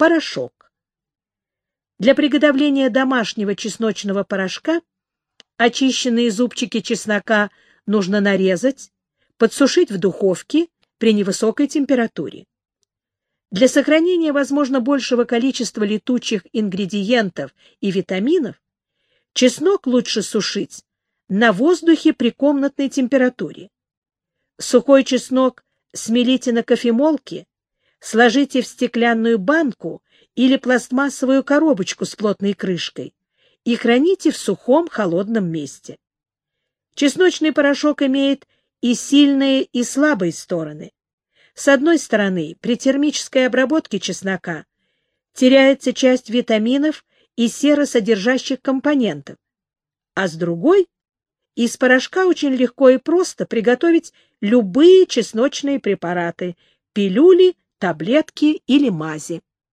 Порошок. Для приготовления домашнего чесночного порошка очищенные зубчики чеснока нужно нарезать, подсушить в духовке при невысокой температуре. Для сохранения, возможно, большего количества летучих ингредиентов и витаминов чеснок лучше сушить на воздухе при комнатной температуре. Сухой чеснок смелите на кофемолке, сложите в стеклянную банку или пластмассовую коробочку с плотной крышкой и храните в сухом холодном месте. Чесночный порошок имеет и сильные, и слабые стороны. С одной стороны, при термической обработке чеснока теряется часть витаминов и серосодержащих компонентов, а с другой из порошка очень легко и просто приготовить любые чесночные препараты, пилюли, таблетки или мази.